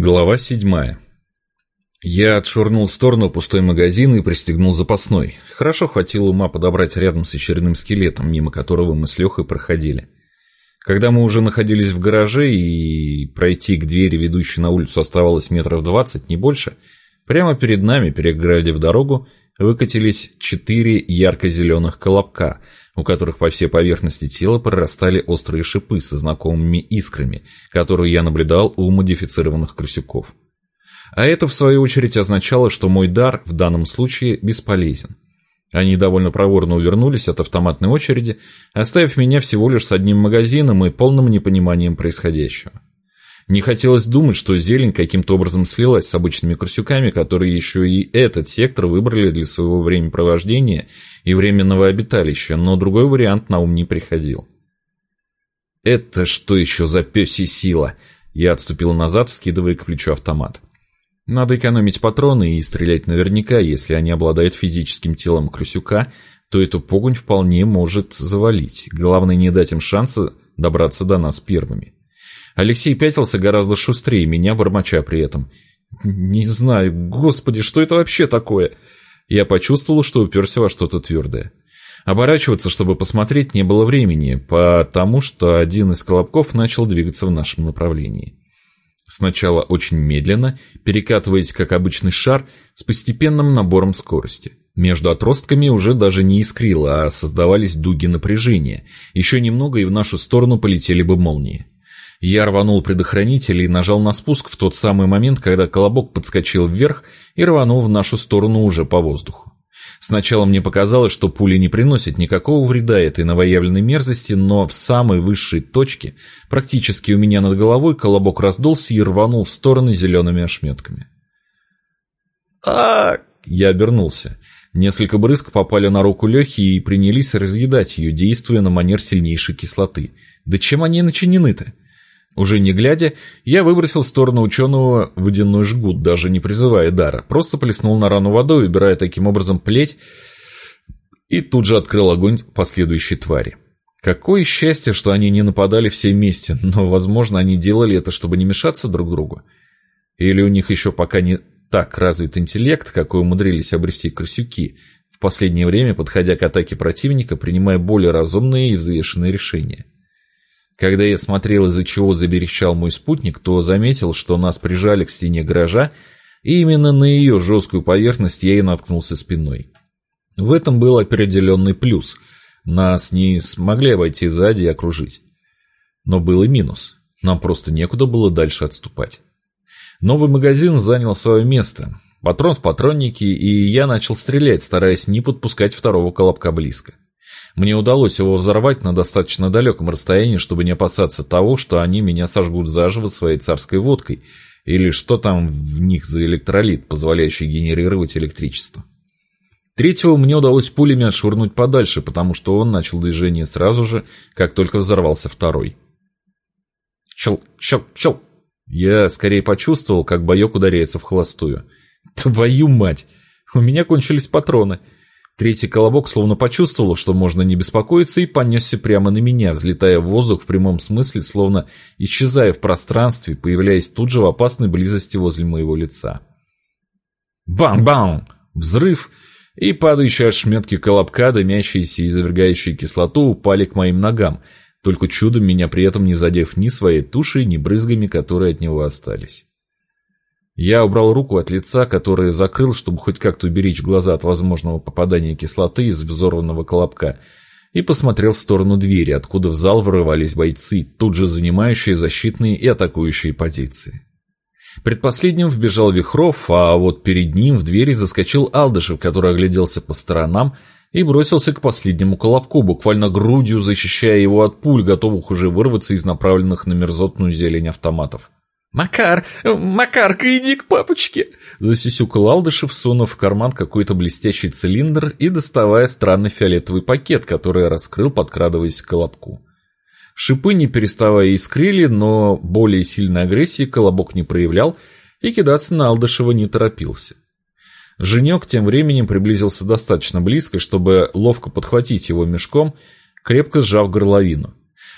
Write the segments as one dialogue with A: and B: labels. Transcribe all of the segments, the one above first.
A: Глава седьмая. Я отшвырнул в сторону пустой магазин и пристегнул запасной. Хорошо хватило ума подобрать рядом с очередным скелетом, мимо которого мы с Лехой проходили. Когда мы уже находились в гараже и пройти к двери, ведущей на улицу, оставалось метров двадцать, не больше, прямо перед нами, переградив дорогу, выкатились четыре ярко-зеленых колобка, у которых по всей поверхности тела прорастали острые шипы со знакомыми искрами, которые я наблюдал у модифицированных крысюков. А это, в свою очередь, означало, что мой дар в данном случае бесполезен. Они довольно проворно увернулись от автоматной очереди, оставив меня всего лишь с одним магазином и полным непониманием происходящего. Не хотелось думать, что зелень каким-то образом слилась с обычными крысюками, которые еще и этот сектор выбрали для своего времяпровождения и временного обиталища, но другой вариант на ум не приходил. «Это что еще за пёсья сила?» Я отступил назад, вскидывая к плечу автомат. Надо экономить патроны и стрелять наверняка, если они обладают физическим телом крысюка, то эту погонь вполне может завалить. Главное не дать им шанса добраться до нас первыми. Алексей пятился гораздо шустрее меня, бормоча при этом. «Не знаю, господи, что это вообще такое?» Я почувствовал, что уперся во что-то твердое. Оборачиваться, чтобы посмотреть, не было времени, потому что один из колобков начал двигаться в нашем направлении. Сначала очень медленно, перекатываясь как обычный шар, с постепенным набором скорости. Между отростками уже даже не искрило, а создавались дуги напряжения. Еще немного, и в нашу сторону полетели бы молнии. Я рванул предохранитель и нажал на спуск в тот самый момент, когда колобок подскочил вверх и рванул в нашу сторону уже по воздуху. Сначала мне показалось, что пули не приносят никакого вреда этой новоявленной мерзости, но в самой высшей точке, практически у меня над головой, колобок раздулся и рванул в стороны зелеными ошметками. а Я обернулся. Несколько брызг попали на руку Лехи и принялись разъедать ее, действуя на манер сильнейшей кислоты. Да чем они начинены-то? Уже не глядя, я выбросил в сторону ученого водяной жгут, даже не призывая дара. Просто плеснул на рану водой, убирая таким образом плеть, и тут же открыл огонь по следующей твари. Какое счастье, что они не нападали все вместе, но, возможно, они делали это, чтобы не мешаться друг другу. Или у них еще пока не так развит интеллект, какой умудрились обрести крысюки, в последнее время, подходя к атаке противника, принимая более разумные и взвешенные решения. Когда я смотрел, из-за чего заберещал мой спутник, то заметил, что нас прижали к стене гаража, и именно на ее жесткую поверхность я и наткнулся спиной. В этом был определенный плюс. Нас не смогли обойти сзади и окружить. Но был и минус. Нам просто некуда было дальше отступать. Новый магазин занял свое место. Патрон в патроннике, и я начал стрелять, стараясь не подпускать второго колобка близко. Мне удалось его взорвать на достаточно далеком расстоянии, чтобы не опасаться того, что они меня сожгут заживо своей царской водкой, или что там в них за электролит, позволяющий генерировать электричество. Третьего мне удалось пулями отшвырнуть подальше, потому что он начал движение сразу же, как только взорвался второй. Чел, чел, чел. Я скорее почувствовал, как боек ударяется в холостую. Твою мать! У меня кончились патроны. Третий колобок словно почувствовал, что можно не беспокоиться, и понесся прямо на меня, взлетая в воздух в прямом смысле, словно исчезая в пространстве, появляясь тут же в опасной близости возле моего лица. Бам-бам! Взрыв! И падающие ошметки колобка, дымящиеся и завергающие кислоту, упали к моим ногам, только чудом меня при этом не задев ни своей тушей, ни брызгами, которые от него остались. Я убрал руку от лица, которое закрыл, чтобы хоть как-то уберечь глаза от возможного попадания кислоты из взорванного колобка, и посмотрел в сторону двери, откуда в зал вырывались бойцы, тут же занимающие защитные и атакующие позиции. Предпоследним вбежал Вихров, а вот перед ним в двери заскочил Алдышев, который огляделся по сторонам и бросился к последнему колобку, буквально грудью защищая его от пуль, готовых уже вырваться из направленных на мерзотную зелень автоматов.
B: «Макар! Макарка, иди к папочке!»
A: Засюсюкал Алдышев, сунув в карман какой-то блестящий цилиндр и доставая странный фиолетовый пакет, который раскрыл, подкрадываясь к колобку. Шипы не переставая искрили, но более сильной агрессии колобок не проявлял и кидаться на Алдышева не торопился. Женек тем временем приблизился достаточно близко, чтобы ловко подхватить его мешком, крепко сжав горловину.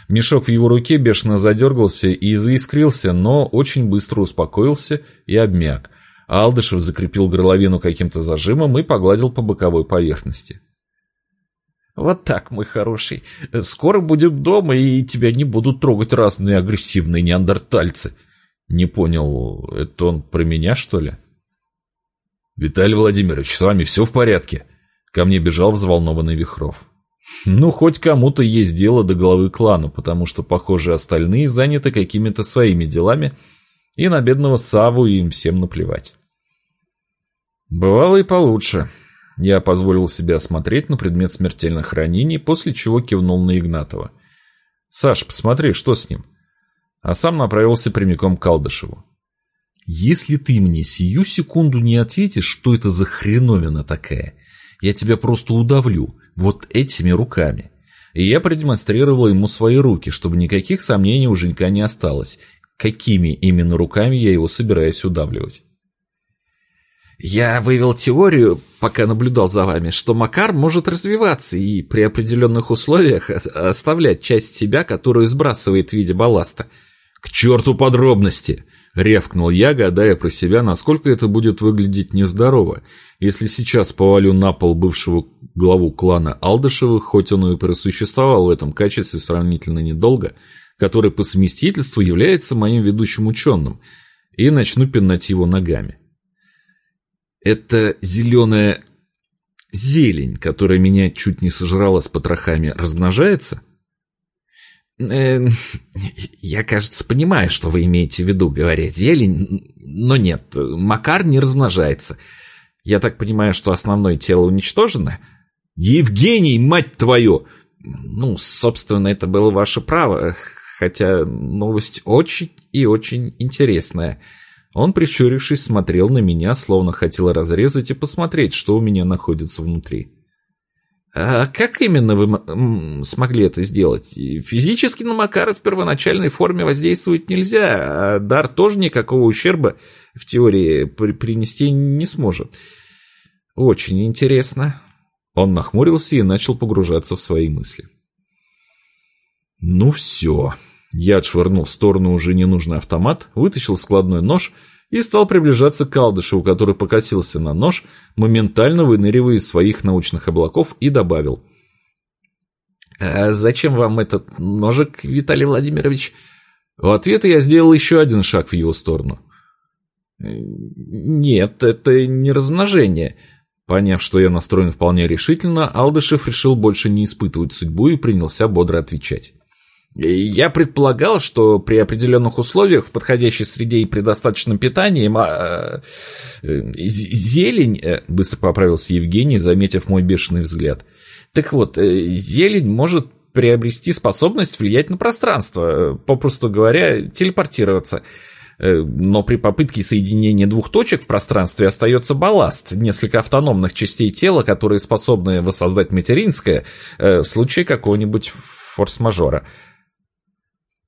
A: Мешок в его руке бешено задергался и заискрился, но очень быстро успокоился и обмяк. Алдышев закрепил горловину каким-то зажимом и погладил по боковой поверхности.
B: «Вот так, мой хороший. Скоро будем дома, и тебя не будут трогать разные агрессивные неандертальцы».
A: Не понял, это он про меня, что ли? «Виталий Владимирович, с вами все в порядке?» Ко мне бежал взволнованный Вихров. Ну, хоть кому-то есть дело до главы клана, потому что, похоже, остальные заняты какими-то своими делами, и на бедного Саву им всем наплевать. Бывало и получше. Я позволил себе осмотреть на предмет смертельных ранений, после чего кивнул на Игнатова. «Саш, посмотри, что с ним?» А сам направился прямиком к Калдышеву. «Если ты мне сию секунду не ответишь, что это за хреновина такая, я тебя просто удавлю, вот этими руками». И я продемонстрировал ему свои руки, чтобы никаких сомнений у Женька не осталось, какими именно руками я его собираюсь удавливать.
B: Я вывел теорию, пока наблюдал за вами, что Макар может развиваться и при определенных условиях оставлять часть себя, которую сбрасывает в виде балласта.
A: «К черту подробности!» — рявкнул я, гадая про себя, насколько это будет выглядеть нездорово, если сейчас повалю на пол бывшего главу клана Алдышевых, хоть он и просуществовал в этом качестве сравнительно недолго, который по совместительству является моим ведущим ученым, и начну пинать его ногами. Эта зеленая зелень, которая меня чуть не сожрала с потрохами, размножается?
B: Э, я, кажется, понимаю, что вы имеете в виду, говоря зелень, но нет, Макар не размножается. Я так понимаю, что основное тело уничтожено?
A: Евгений, мать твою!
B: Ну, собственно, это было ваше право, хотя новость очень и очень интересная.
A: Он, прищурившись, смотрел на меня, словно хотел разрезать и посмотреть, что у меня находится внутри.
B: «А как именно вы смогли это сделать? Физически на Макара в первоначальной форме воздействовать нельзя, а дар тоже никакого ущерба в теории принести не сможет. Очень интересно».
A: Он нахмурился и начал погружаться в свои мысли. «Ну все», я отшвырнул в сторону уже ненужный автомат, вытащил складной нож и стал приближаться к Алдышеву, который покатился на нож, моментально выныривая из своих научных облаков, и добавил.
B: «А зачем вам этот ножик, Виталий Владимирович?»
A: В ответ я сделал еще один шаг в его сторону.
B: «Нет, это не размножение».
A: Поняв, что я настроен вполне решительно, Алдышев решил больше не испытывать судьбу и принялся бодро отвечать.
B: Я предполагал, что при определенных условиях, в подходящей среде и при достаточном питании, а, э, зелень, э, быстро поправился Евгений, заметив мой бешеный взгляд. Так вот, э, зелень может приобрести способность влиять на пространство, попросту говоря, телепортироваться. Но при попытке соединения двух точек в пространстве остается балласт, несколько автономных частей тела, которые способны воссоздать материнское в случае какого-нибудь форс-мажора.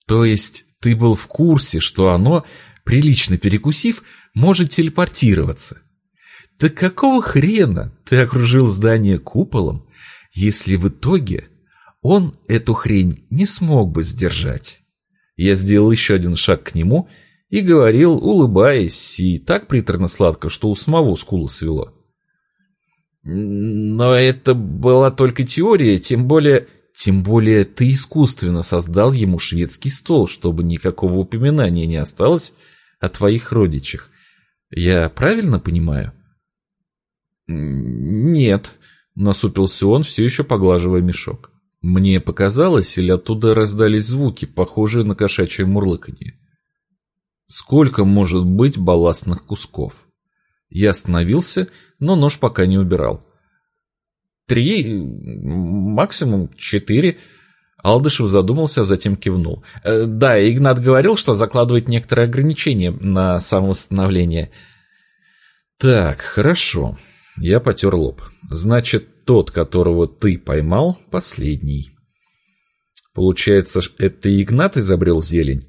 A: То есть ты был в курсе, что оно, прилично перекусив, может телепортироваться? Да какого хрена ты окружил здание куполом, если в итоге он эту хрень не смог бы сдержать? Я сделал еще один шаг к нему и говорил, улыбаясь, и так приторно-сладко, что у самого скула свело.
B: Но это была только теория, тем более
A: тем более ты искусственно создал ему шведский стол, чтобы никакого упоминания не осталось о твоих родичах. Я правильно понимаю?
B: Нет,
A: насупился он, все еще поглаживая мешок. Мне показалось, или оттуда раздались звуки, похожие на кошачье мурлыканье. Сколько может быть балластных кусков? Я остановился, но нож пока не убирал.
B: Три, максимум четыре.
A: Алдышев задумался, а затем кивнул.
B: Э, да, Игнат говорил, что закладывает некоторые ограничения на самовосстановление.
A: Так, хорошо. Я потер лоб. Значит, тот, которого ты поймал, последний. Получается, это Игнат изобрел зелень?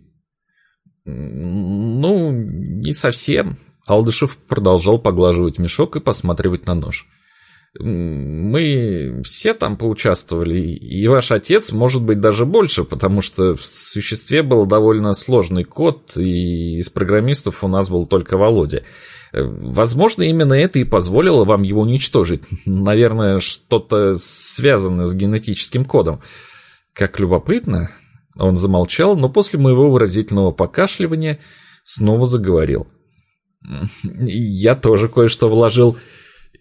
B: Ну, не совсем. Алдышев продолжал поглаживать мешок и посматривать на нож. Мы все там поучаствовали, и ваш отец, может быть, даже больше, потому что в существе был довольно сложный код, и из программистов у нас был только Володя. Возможно, именно это и позволило вам его уничтожить. Наверное, что-то связанное с генетическим кодом. Как любопытно. Он замолчал, но после моего выразительного покашливания снова заговорил. Я тоже кое-что вложил.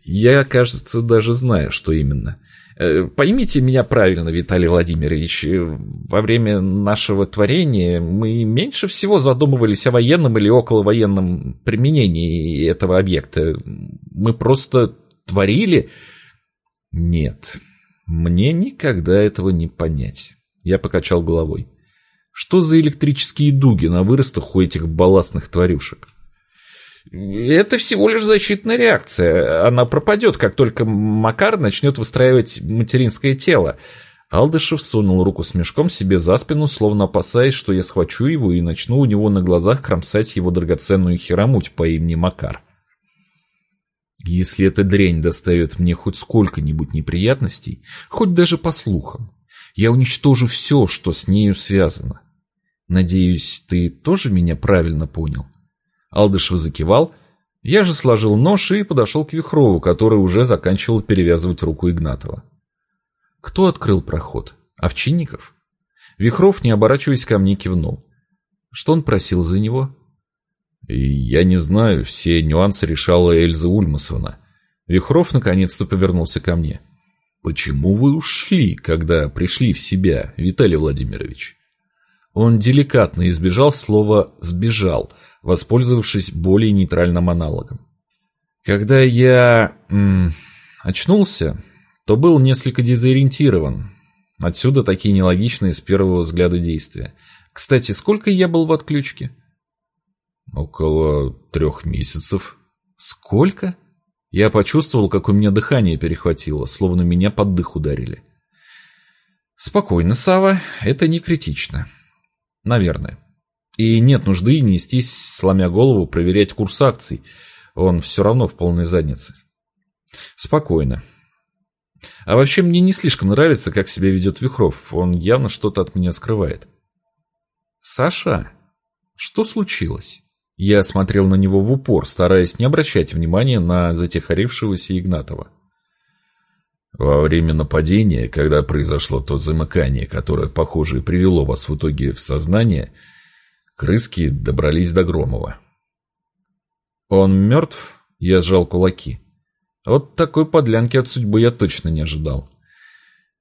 B: Я, кажется, даже знаю, что именно. Э, поймите меня правильно, Виталий Владимирович. Во время нашего творения мы меньше всего задумывались о военном или околовоенном применении этого объекта. Мы просто творили... Нет, мне никогда этого не понять. Я покачал головой. Что за электрические дуги на выростах у этих балластных тварюшек? Это всего лишь защитная реакция. Она пропадет, как только Макар начнет выстраивать материнское тело. Алдышев сунул руку с мешком себе за спину, словно опасаясь, что я схвачу его и начну у него на глазах кромсать его драгоценную херомуть по имени Макар. Если эта дрянь доставит мне хоть сколько-нибудь неприятностей, хоть даже по слухам, я уничтожу все, что с нею связано. Надеюсь, ты тоже меня правильно понял? Алдышев закивал. Я же сложил нож и подошел к Вихрову, который уже заканчивал перевязывать руку Игнатова. Кто открыл проход? Овчинников? Вихров, не оборачиваясь ко мне, кивнул. Что он просил за него? Я не знаю, все нюансы решала Эльза Ульмасовна. Вихров наконец-то повернулся ко мне. «Почему вы ушли, когда пришли в себя, Виталий Владимирович?» Он деликатно избежал слова «сбежал», воспользовавшись более нейтральным аналогом. Когда я м, очнулся, то был несколько дезориентирован. Отсюда такие нелогичные с первого взгляда действия. Кстати, сколько я был в отключке? Около трех месяцев. Сколько? Я почувствовал, как у меня дыхание перехватило, словно меня под дых ударили. Спокойно, Сава, это не критично. Наверное. И нет нужды нестись, сломя голову, проверять курс акций. Он все равно в полной заднице. Спокойно. А вообще мне не слишком нравится, как себя ведет Вихров. Он явно что-то от меня скрывает. Саша, что случилось? Я смотрел на него в упор, стараясь не обращать внимания на затихарившегося Игнатова. Во время нападения, когда произошло то замыкание, которое, похоже, привело вас в итоге в сознание, Крыски добрались до Громова. «Он мертв?» — я сжал кулаки. Вот такой подлянки от судьбы я точно не ожидал.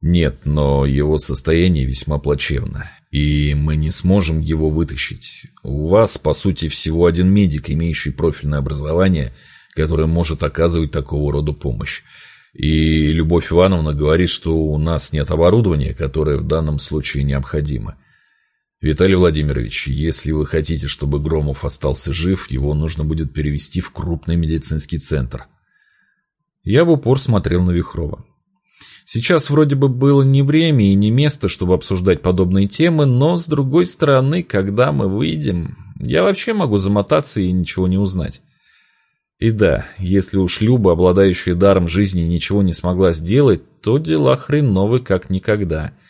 B: Нет, но его состояние весьма плачевно, и мы не сможем его вытащить. У вас, по сути, всего один медик, имеющий профильное образование, который может оказывать такого рода помощь. И Любовь Ивановна говорит, что у нас нет оборудования, которое в данном случае необходимо. Виталий Владимирович, если вы хотите, чтобы Громов остался жив, его нужно будет перевести в крупный медицинский центр. Я в упор смотрел на Вихрова. Сейчас вроде бы было не время и не место, чтобы обсуждать подобные темы, но, с другой стороны, когда мы выйдем, я вообще могу замотаться и ничего не узнать. И да, если уж Люба, обладающая даром жизни, ничего не смогла сделать, то дела хреновы как никогда –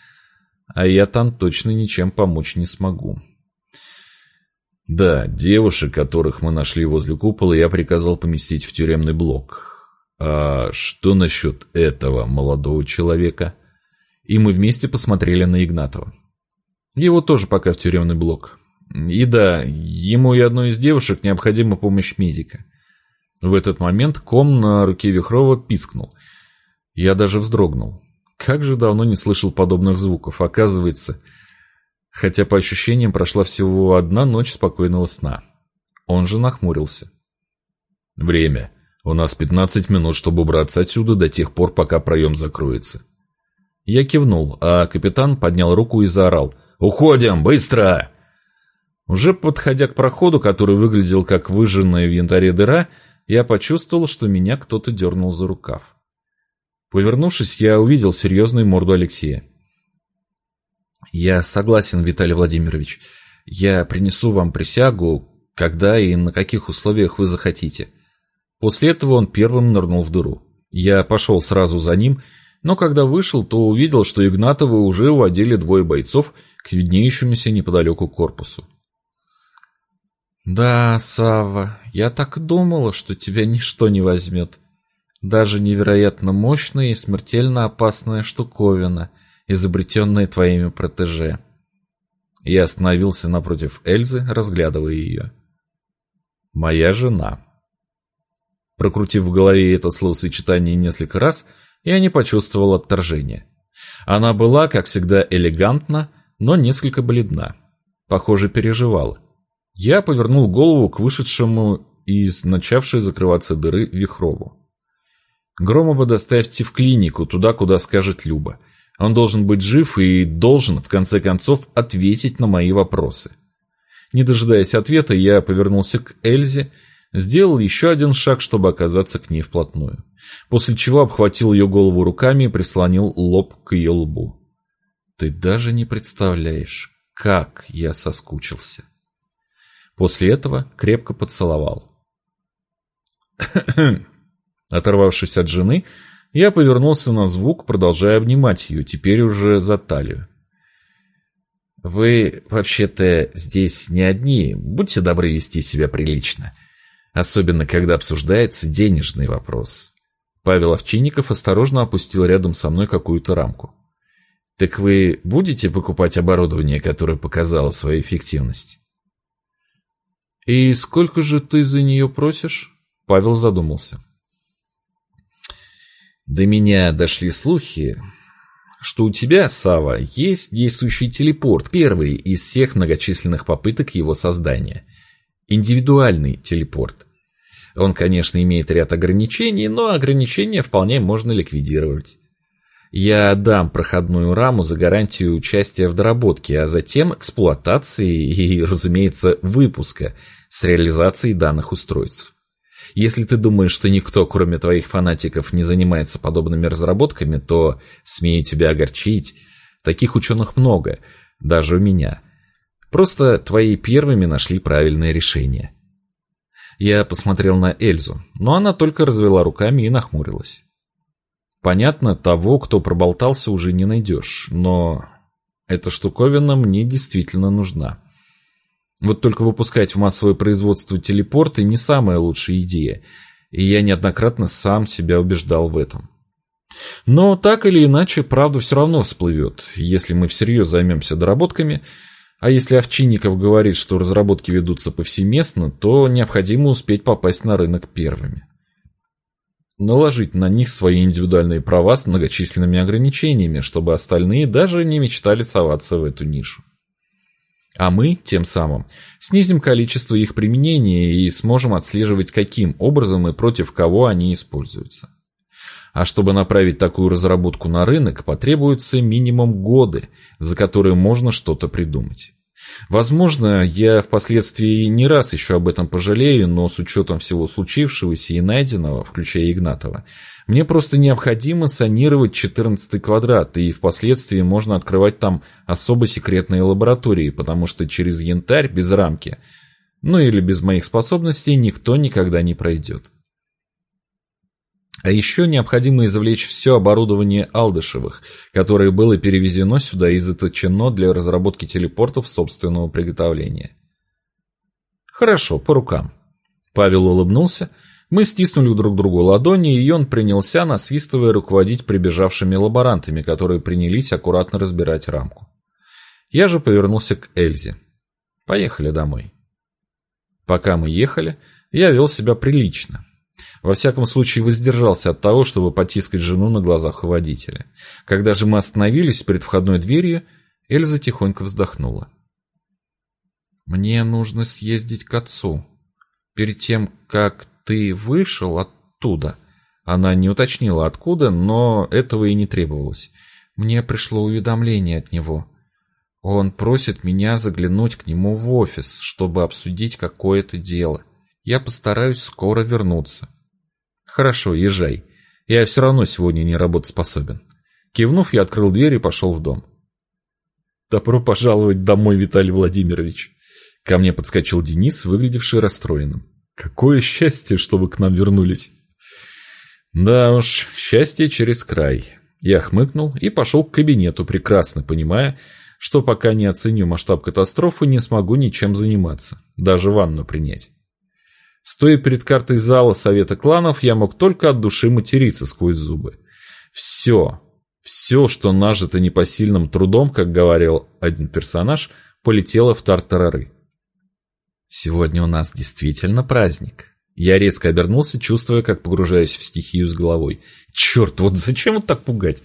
B: а я там точно ничем помочь не смогу. Да, девушек, которых мы нашли возле купола, я приказал поместить в тюремный блок. А что насчет этого молодого человека? И мы вместе посмотрели на Игнатова. Его тоже пока в тюремный блок. И да, ему и одной из девушек необходима помощь медика. В этот момент ком на руке Вихрова пискнул. Я даже вздрогнул. Как же давно не слышал подобных звуков, оказывается. Хотя по ощущениям прошла всего одна ночь спокойного сна. Он же нахмурился. «Время. У нас 15 минут, чтобы убраться отсюда до тех пор, пока проем закроется». Я кивнул, а капитан поднял руку и заорал. «Уходим! Быстро!» Уже подходя к проходу, который выглядел как выжженная в янтаре дыра, я почувствовал, что меня кто-то дернул за рукав. Повернувшись, я увидел серьезную морду Алексея. «Я согласен, Виталий Владимирович. Я принесу вам присягу, когда и на каких условиях вы захотите». После этого он первым нырнул в дыру.
A: Я пошел сразу за ним, но когда вышел, то увидел, что Игнатовы уже уводили двое бойцов к виднеющемуся неподалеку корпусу. «Да, Савва, я так думала, что тебя ничто не возьмет. Даже невероятно мощная и смертельно опасная штуковина, изобретенная твоими протеже». Я остановился напротив Эльзы, разглядывая ее. «Моя жена». Прокрутив в голове это словосочетание несколько раз, я не почувствовал отторжения. Она была, как всегда, элегантна, но несколько бледна. Похоже, переживала. Я повернул голову к вышедшему из начавшей закрываться дыры Вихрову. Громова доставьте в клинику, туда, куда скажет Люба. Он должен быть жив и должен, в конце концов, ответить на мои вопросы. Не дожидаясь ответа, я повернулся к Эльзе, сделал еще один шаг, чтобы оказаться к ней вплотную. После чего обхватил ее голову руками и прислонил лоб к ее лбу. Ты даже не представляешь, как я соскучился. После этого крепко поцеловал. Оторвавшись от жены, я повернулся на звук, продолжая обнимать ее, теперь уже за талию. «Вы, вообще-то, здесь не одни. Будьте добры вести себя прилично. Особенно, когда обсуждается денежный вопрос». Павел Овчинников осторожно опустил рядом со мной какую-то рамку. «Так вы будете покупать оборудование, которое показало свою эффективность?» «И сколько же ты за нее просишь?» Павел задумался. До меня дошли слухи, что у тебя, Сава, есть действующий телепорт, первый из всех многочисленных попыток его создания. Индивидуальный телепорт. Он, конечно, имеет ряд ограничений, но ограничения вполне можно ликвидировать. Я дам проходную раму за гарантию участия в доработке, а затем эксплуатации и, разумеется, выпуска с реализацией данных устройств. Если ты думаешь, что никто, кроме твоих фанатиков, не занимается подобными разработками, то, смею тебя огорчить, таких ученых много, даже у меня. Просто твои первыми нашли правильное решение. Я посмотрел на Эльзу, но она только развела руками и нахмурилась. Понятно, того, кто проболтался, уже не найдешь, но эта штуковина мне действительно нужна. Вот только выпускать в массовое производство телепорты не самая лучшая идея, и я неоднократно сам себя убеждал в этом. Но так или иначе, правда все равно всплывет, если мы всерьез займемся доработками, а если Овчинников говорит, что разработки ведутся повсеместно, то необходимо успеть попасть на рынок первыми. Наложить на них свои индивидуальные права с многочисленными ограничениями, чтобы остальные даже не мечтали соваться в эту нишу. А мы, тем самым, снизим количество их применения и сможем отслеживать, каким образом и против кого они используются. А чтобы направить такую разработку на рынок, потребуется минимум годы, за которые можно что-то придумать. Возможно, я впоследствии не раз еще об этом пожалею, но с учетом всего случившегося и найденного, включая Игнатова, мне просто необходимо санировать 14 квадрат, и впоследствии можно открывать там особо секретные лаборатории, потому что через янтарь без рамки, ну или без моих способностей, никто никогда не пройдет. А еще необходимо извлечь все оборудование Алдышевых, которое было перевезено сюда и заточено для разработки телепортов собственного приготовления. Хорошо, по рукам. Павел улыбнулся. Мы стиснули друг другу ладони, и он принялся, насвистывая, руководить прибежавшими лаборантами, которые принялись аккуратно разбирать рамку. Я же повернулся к Эльзе. Поехали домой. Пока мы ехали, я вел себя прилично. Во всяком случае, воздержался от того, чтобы потискать жену на глазах у водителя. Когда же мы остановились перед входной дверью, Эльза тихонько вздохнула. «Мне нужно съездить к отцу. Перед тем, как ты вышел оттуда...» Она не уточнила, откуда, но этого и не требовалось. Мне пришло уведомление от него. Он просит меня заглянуть к нему в офис, чтобы обсудить какое-то дело. Я постараюсь скоро вернуться. Хорошо, езжай. Я все равно сегодня не работоспособен. Кивнув, я открыл дверь и пошел в дом. Добро пожаловать домой, Виталий Владимирович. Ко мне подскочил Денис, выглядевший расстроенным. Какое счастье, что вы к нам вернулись. Да уж, счастье через край. Я хмыкнул и пошел к кабинету, прекрасно понимая, что пока не оценю масштаб катастрофы, не смогу ничем заниматься, даже ванну принять. Стоя перед картой зала Совета кланов, я мог только от души материться сквозь зубы. Все, все, что нажито непосильным трудом, как говорил один персонаж, полетело в тартарары. Сегодня у нас действительно праздник. Я резко обернулся, чувствуя, как погружаюсь в стихию с головой. Черт, вот зачем вот так пугать?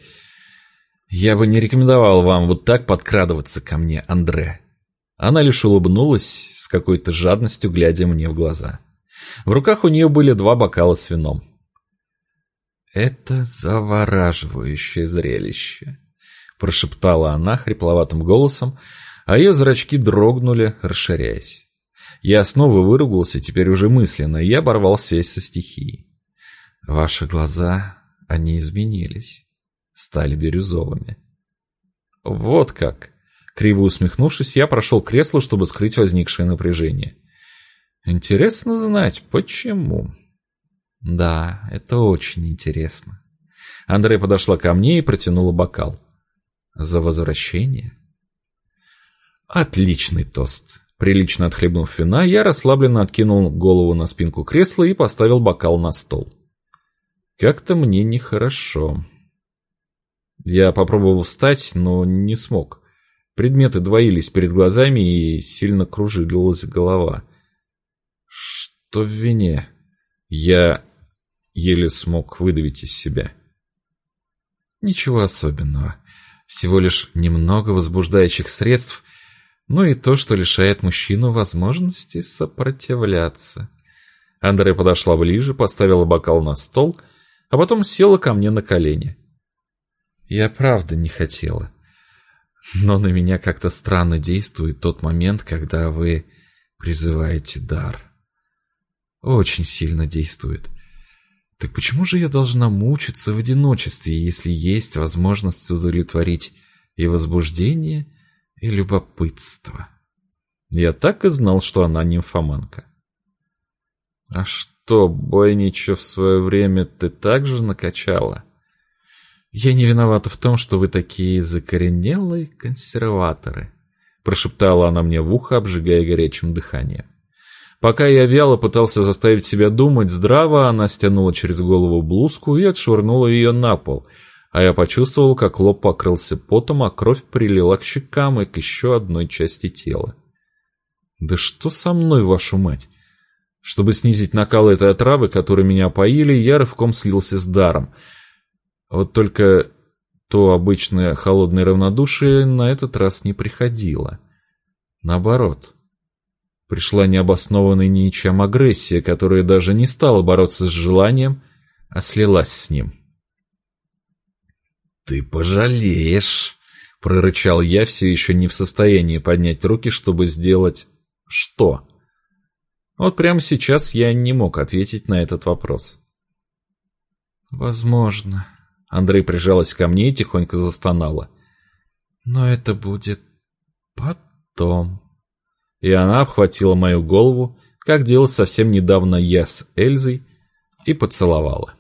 A: Я бы не рекомендовал вам вот так подкрадываться ко мне, Андре. Она лишь улыбнулась с какой-то жадностью, глядя мне в глаза. В руках у нее были два бокала с вином. «Это завораживающее зрелище», — прошептала она хрипловатым голосом, а ее зрачки дрогнули, расширяясь. Я снова выругался, теперь уже мысленно, и оборвал связь со стихией. «Ваши глаза, они изменились, стали бирюзовыми». «Вот как!» Криво усмехнувшись, я прошел к креслу, чтобы скрыть возникшее напряжение. Интересно знать, почему. Да, это очень интересно. Андре подошла ко мне и протянула бокал. За возвращение? Отличный тост. Прилично отхлебнув вина, я расслабленно откинул голову на спинку кресла и поставил бокал на стол. Как-то мне нехорошо. Я попробовал встать, но не смог. Предметы двоились перед глазами и сильно кружилась голова. Что в вине? Я еле смог выдавить из себя. Ничего особенного. Всего лишь немного возбуждающих средств, ну и то, что лишает мужчину возможности сопротивляться. Андре подошла ближе, поставила бокал на стол, а потом села ко мне на колени. Я правда не хотела. Но на меня как-то странно действует тот момент, когда вы призываете дар. Очень сильно действует. Так почему же я должна мучиться в одиночестве, если есть возможность удовлетворить и возбуждение, и любопытство? Я так и знал, что она нимфоманка. А что, Бойнича в свое время ты также накачала? Я не виновата в том, что вы такие закоренелые консерваторы, прошептала она мне в ухо, обжигая горячим дыханием. Пока я вяло пытался заставить себя думать здраво, она стянула через голову блузку и отшвырнула ее на пол, а я почувствовал, как лоб покрылся потом, а кровь прилила к щекам и к еще одной части тела. Да что со мной, вашу мать? Чтобы снизить накал этой отравы, которой меня поили, я рывком слился с даром. Вот только то обычное холодное равнодушие на этот раз не приходило. Наоборот, Пришла необоснованная ничем агрессия, которая даже не стала бороться с желанием, а слилась с ним. «Ты пожалеешь!» — прорычал я, все еще не в состоянии поднять руки, чтобы сделать... что? Вот прямо сейчас я не мог ответить на этот вопрос. «Возможно». Андрей прижалась ко мне и тихонько застонала. «Но это будет потом» и она обхватила мою голову, как делал совсем недавно я с Эльзой, и поцеловала.